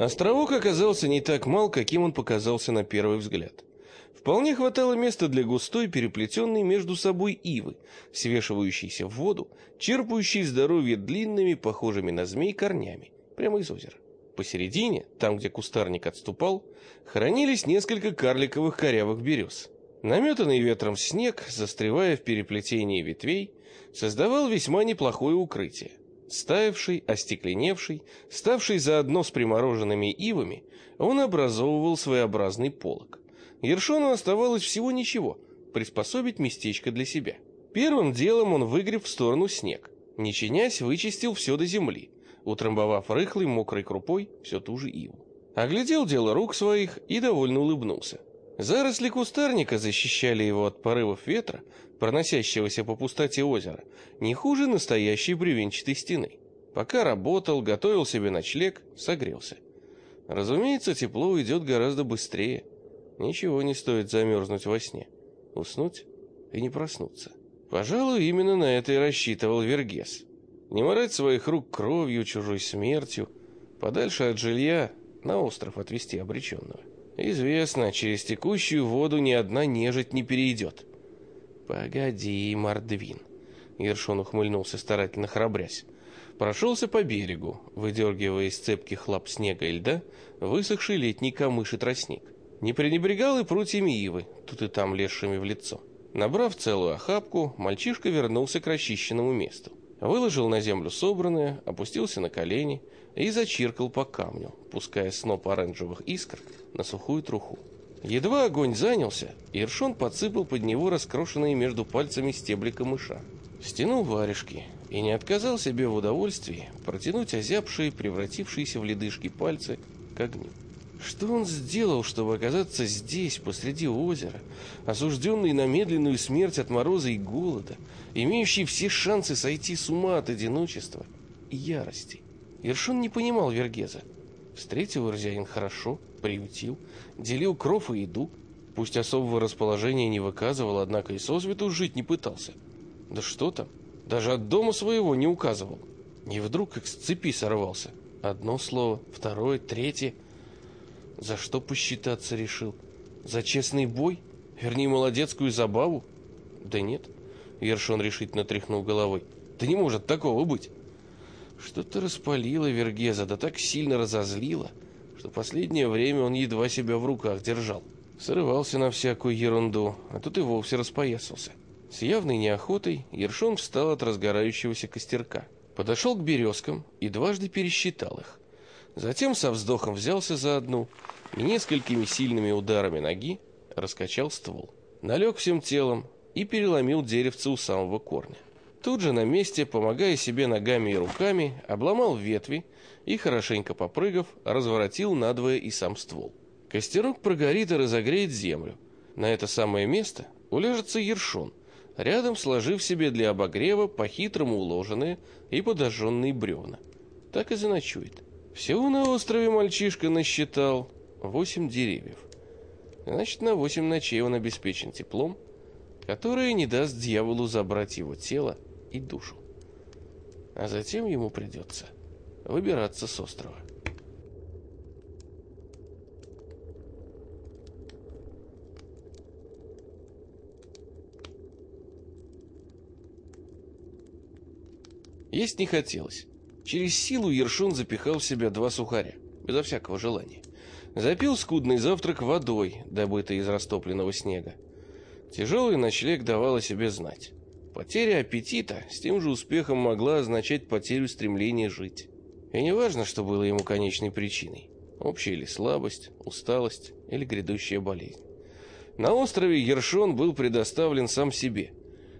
Островок оказался не так мал, каким он показался на первый взгляд. Вполне хватало места для густой, переплетенной между собой ивы, свешивающейся в воду, черпающей здоровье длинными, похожими на змей, корнями, прямо из озера. Посередине, там, где кустарник отступал, хранились несколько карликовых корявых берез. Наметанный ветром снег, застревая в переплетении ветвей, создавал весьма неплохое укрытие. Стаявший, остекленевший, ставший заодно с примороженными ивами, он образовывал своеобразный полог. Ершону оставалось всего ничего – приспособить местечко для себя. Первым делом он выгреб в сторону снег. Не чинясь, вычистил все до земли, утрамбовав рыхлой мокрой крупой все ту же иву. Оглядел дело рук своих и довольно улыбнулся. Заросли кустарника защищали его от порывов ветра, проносящегося по пустоте озера, не хуже настоящей бревенчатой стены. Пока работал, готовил себе ночлег, согрелся. Разумеется, тепло уйдет гораздо быстрее. Ничего не стоит замерзнуть во сне, уснуть и не проснуться. Пожалуй, именно на это и рассчитывал Вергес. Не морать своих рук кровью, чужой смертью, подальше от жилья, на остров отвезти обреченного. Известно, через текущую воду ни одна нежить не перейдет. Погоди, Мордвин. Ершон ухмыльнулся, старательно храбрясь. Прошелся по берегу, выдергивая из цепких лап снега и льда высохший летний камыш и тростник. Не пренебрегал и прутьями ивы, тут и там лезшими в лицо. Набрав целую охапку, мальчишка вернулся к расчищенному месту. Выложил на землю собранное, опустился на колени и зачиркал по камню, пуская сноп оранжевых искр на сухую труху. Едва огонь занялся, Иршон подсыпал под него раскрошенные между пальцами стебли камыша. Стянул варежки и не отказал себе в удовольствии протянуть озябшие, превратившиеся в ледышки пальцы к огню. Что он сделал, чтобы оказаться здесь, посреди озера, осужденный на медленную смерть от мороза и голода, имеющий все шансы сойти с ума от одиночества и ярости? Ершон не понимал Вергеза. Встретил Ирзянин хорошо, приютил, делил кров и еду. Пусть особого расположения не выказывал, однако и сосвету жить не пытался. Да что там, даже от дома своего не указывал. И вдруг как с цепи сорвался. Одно слово, второе, третье. За что посчитаться решил? За честный бой? Вернее, молодецкую забаву? Да нет. Ершон решительно тряхнул головой. Да не может такого быть. Что-то распалило Вергеза, да так сильно разозлило, что последнее время он едва себя в руках держал. Срывался на всякую ерунду, а тут и вовсе распоясался. С явной неохотой Ершон встал от разгорающегося костерка. Подошел к березкам и дважды пересчитал их. Затем со вздохом взялся за одну и несколькими сильными ударами ноги раскачал ствол. Налег всем телом и переломил деревце у самого корня. Тут же на месте, помогая себе ногами и руками, обломал ветви и, хорошенько попрыгав, разворотил надвое и сам ствол. Костерок прогорит и разогреет землю. На это самое место уляжется ершон, рядом сложив себе для обогрева по-хитрому уложенные и подожженные бревна. Так и заночует. Всего на острове мальчишка насчитал восемь деревьев. Значит, на восемь ночей он обеспечен теплом, которое не даст дьяволу забрать его тело и душу. А затем ему придется выбираться с острова. Есть не хотелось. Через силу Ершун запихал в себя два сухаря, безо всякого желания. Запил скудный завтрак водой, добытой из растопленного снега. Тяжелый ночлег давал о себе знать. Потеря аппетита с тем же успехом могла означать потерю стремления жить. И не важно, что было ему конечной причиной. Общая или слабость, усталость или грядущая болезнь. На острове Ершон был предоставлен сам себе.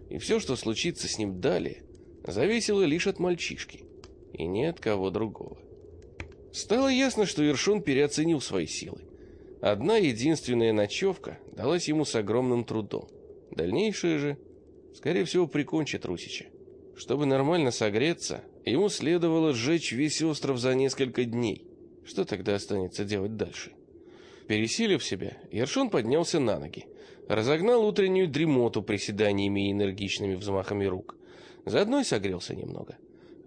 И все, что случится с ним далее, зависело лишь от мальчишки. И ни от кого другого. Стало ясно, что Ершон переоценил свои силы. Одна единственная ночевка далась ему с огромным трудом. Дальнейшее же скорее всего, прикончит Русича. Чтобы нормально согреться, ему следовало сжечь весь остров за несколько дней. Что тогда останется делать дальше? Пересилив себя, Ершон поднялся на ноги, разогнал утреннюю дремоту приседаниями и энергичными взмахами рук. Заодно и согрелся немного.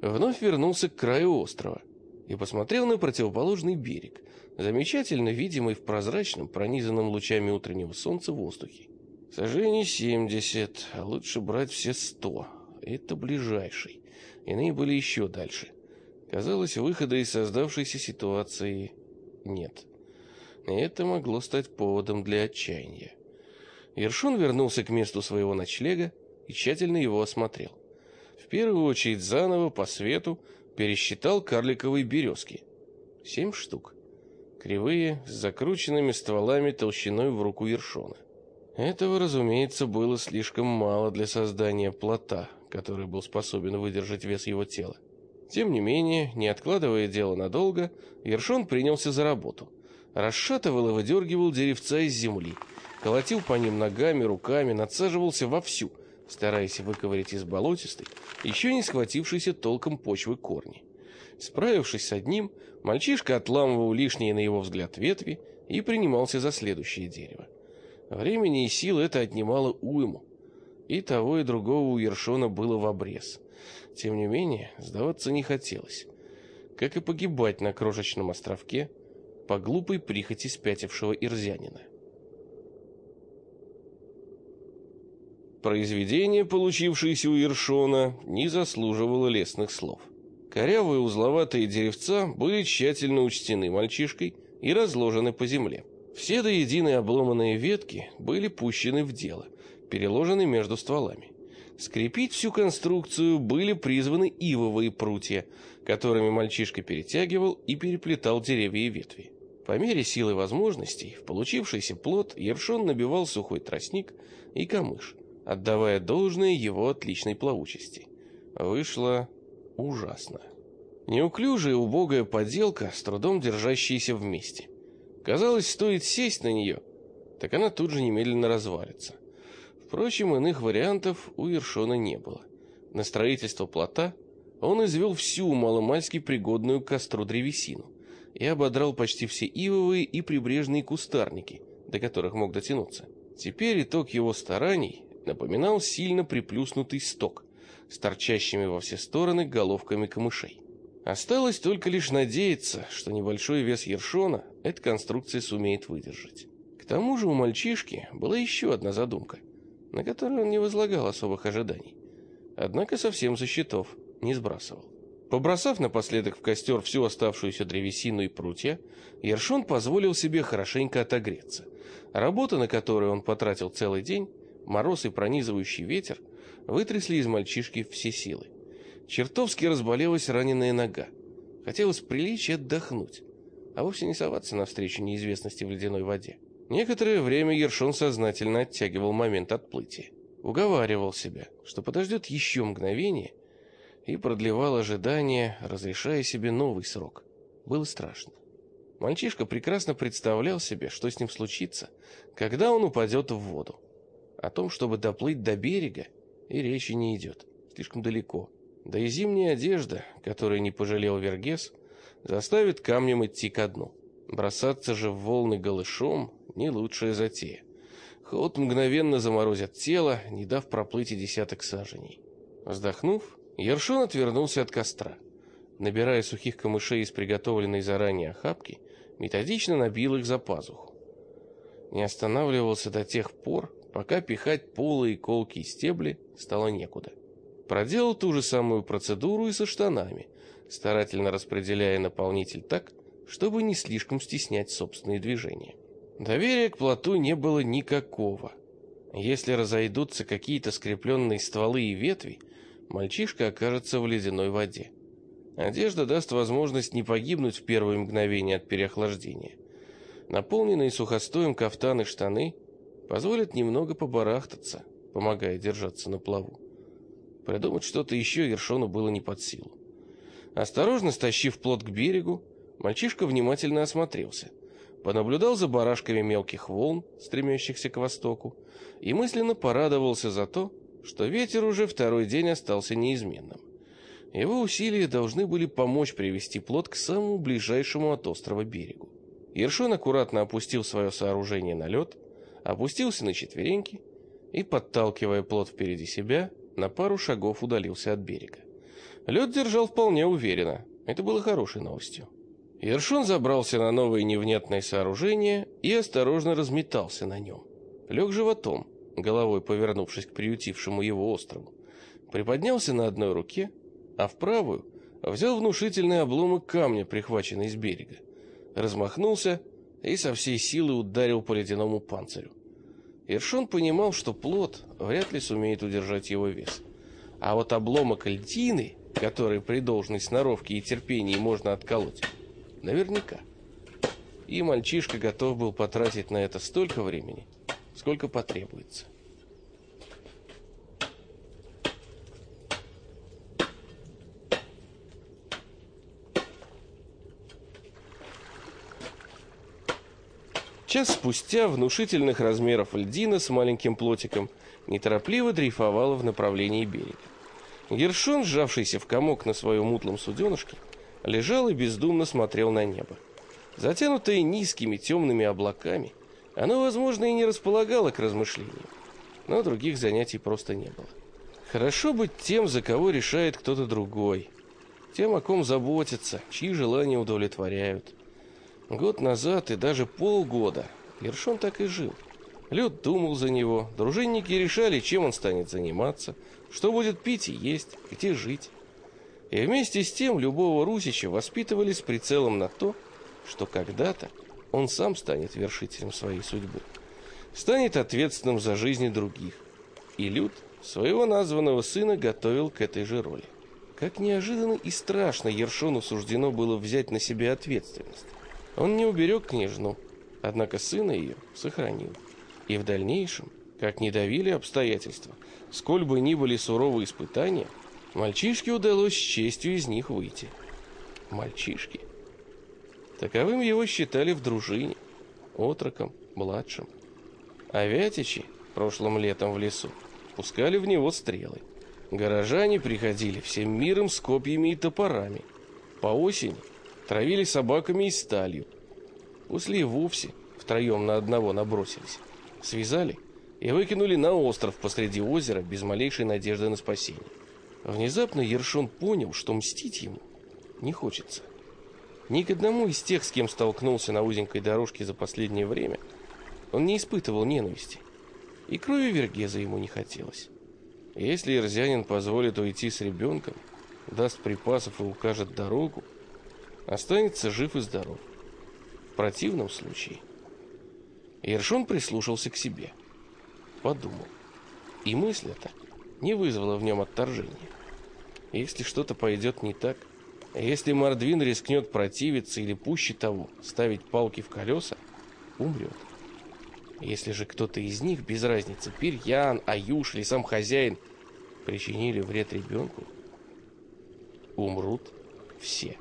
Вновь вернулся к краю острова. и посмотрел на противоположный берег, замечательно видимый в прозрачном, пронизанном лучами утреннего солнца воздухе. Сожжений семьдесят, а лучше брать все сто. Это ближайший. Иные были еще дальше. Казалось, выхода из создавшейся ситуации нет. И это могло стать поводом для отчаяния. Ершун вернулся к месту своего ночлега и тщательно его осмотрел. Первую очередь заново по свету пересчитал карликовые березки. Семь штук. Кривые, с закрученными стволами толщиной в руку Ершона. Этого, разумеется, было слишком мало для создания плота, который был способен выдержать вес его тела. Тем не менее, не откладывая дело надолго, Ершон принялся за работу. Расшатывал и выдергивал деревца из земли, колотил по ним ногами, руками, надсаживался вовсю, стараясь выковырять из болотистой, еще не схватившейся толком почвы корни. Справившись с одним, мальчишка отламывал лишние на его взгляд ветви и принимался за следующее дерево. Времени и сил это отнимало уйму, и того и другого у Ершона было в обрез. Тем не менее, сдаваться не хотелось, как и погибать на крошечном островке по глупой прихоти спятившего ирзянина. Произведение, получившееся у Ершона, не заслуживало лестных слов. Корявые узловатые деревца были тщательно учтены мальчишкой и разложены по земле. Все до единой обломанные ветки были пущены в дело, переложены между стволами. Скрепить всю конструкцию были призваны ивовые прутья, которыми мальчишка перетягивал и переплетал деревья и ветви. По мере силы возможностей в получившийся плод Ершон набивал сухой тростник и камыш, отдавая должное его отличной плавучести. Вышло ужасно. Неуклюжая убогая поделка, с трудом держащаяся вместе. Казалось, стоит сесть на нее, так она тут же немедленно развалится. Впрочем, иных вариантов у Ершона не было. На строительство плота он извел всю маломальски пригодную к костру древесину и ободрал почти все ивовые и прибрежные кустарники, до которых мог дотянуться. Теперь итог его стараний напоминал сильно приплюснутый сток с торчащими во все стороны головками камышей. Осталось только лишь надеяться, что небольшой вес ершона эта конструкция сумеет выдержать. К тому же у мальчишки была еще одна задумка, на которую он не возлагал особых ожиданий. Однако совсем со счетов не сбрасывал. Побросав напоследок в костер всю оставшуюся древесину и прутья, Ершон позволил себе хорошенько отогреться. Работа, на которую он потратил целый день, Мороз и пронизывающий ветер вытрясли из мальчишки все силы. Чертовски разболелась раненая нога. Хотелось прилечь и отдохнуть, а вовсе не соваться навстречу неизвестности в ледяной воде. Некоторое время Ершон сознательно оттягивал момент отплытия. Уговаривал себя, что подождет еще мгновение, и продлевал ожидание, разрешая себе новый срок. Было страшно. Мальчишка прекрасно представлял себе, что с ним случится, когда он упадет в воду. О том, чтобы доплыть до берега, и речи не идет. Слишком далеко. Да и зимняя одежда, которой не пожалел Вергес, заставит камнем идти ко дну. Бросаться же в волны голышом — не лучшая затея. Холод мгновенно заморозит тело, не дав проплыть и десяток саженей. Вздохнув, Ершон отвернулся от костра. Набирая сухих камышей из приготовленной заранее охапки, методично набил их за пазуху. Не останавливался до тех пор, пока пихать полые колки и стебли стало некуда. Проделал ту же самую процедуру и со штанами, старательно распределяя наполнитель так, чтобы не слишком стеснять собственные движения. Доверия к плоту не было никакого. Если разойдутся какие-то скрепленные стволы и ветви, мальчишка окажется в ледяной воде. Одежда даст возможность не погибнуть в первые мгновения от переохлаждения. Наполненные сухостоем кафтан и штаны позволит немного побарахтаться, помогая держаться на плаву. Придумать что-то еще Ершону было не под силу. Осторожно стащив плот к берегу, мальчишка внимательно осмотрелся, понаблюдал за барашками мелких волн, стремящихся к востоку, и мысленно порадовался за то, что ветер уже второй день остался неизменным. Его усилия должны были помочь привести плот к самому ближайшему от острова берегу. Ершон аккуратно опустил свое сооружение на лед, опустился на четвереньки и, подталкивая плот впереди себя, на пару шагов удалился от берега. Лед держал вполне уверенно, Это было хорошей новостью. Ершон забрался на новое невнятное сооружение и осторожно разметался на нем. Лег животом, головой повернувшись к приютившему его острову. Приподнялся на одной руке, а в правую взял внушительный обломок камня, прихваченный с берега. Размахнулся и со всей силы ударил по ледяному панцирю. Ершон понимал, что плод вряд ли сумеет удержать его вес. А вот обломок льдины, который при должной сноровке и терпении можно отколоть, наверняка. И мальчишка готов был потратить на это столько времени, сколько потребуется. Час спустя внушительных размеров льдина с маленьким плотиком неторопливо дрейфовала в направлении берега. Гершон, сжавшийся в комок на своем утлом суденышке, лежал и бездумно смотрел на небо. Затянутое низкими темными облаками, оно, возможно, и не располагало к размышлениям, но других занятий просто не было. Хорошо быть тем, за кого решает кто-то другой, тем, о ком заботятся, чьи желания удовлетворяют. Год назад и даже полгода Ершон так и жил. Люд думал за него, дружинники решали, чем он станет заниматься, что будет пить и есть, где жить. И вместе с тем любого русича воспитывали с прицелом на то, что когда-то он сам станет вершителем своей судьбы, станет ответственным за жизни других. И Люд своего названного сына готовил к этой же роли. Как неожиданно и страшно Ершону суждено было взять на себя ответственность. Он не уберег княжну, однако сына ее сохранил. И в дальнейшем, как не давили обстоятельства, сколь бы ни были суровые испытания, мальчишке удалось с честью из них выйти. Мальчишки. Таковым его считали в дружине, отроком, младшим. А Вятичи прошлым летом в лесу пускали в него стрелы. Горожане приходили всем миром с копьями и топорами. По осени травили собаками и сталью. После и вовсе втроем на одного набросились. Связали и выкинули на остров посреди озера без малейшей надежды на спасение. Внезапно Ершон понял, что мстить ему не хочется. Ни к одному из тех, с кем столкнулся на узенькой дорожке за последнее время, он не испытывал ненависти. И крови Вергеза ему не хотелось. Если Ирзянин позволит уйти с ребенком, даст припасов и укажет дорогу, останется жив и здоров. В противном случае... Ершон прислушался к себе. Подумал. И мысль эта не вызвала в нем отторжения. Если что-то пойдет не так, если Мордвин рискнет противиться или пуще того, ставить палки в колеса, умрет. Если же кто-то из них, без разницы, Пирьян, Аюш или сам хозяин, причинили вред ребенку, умрут все.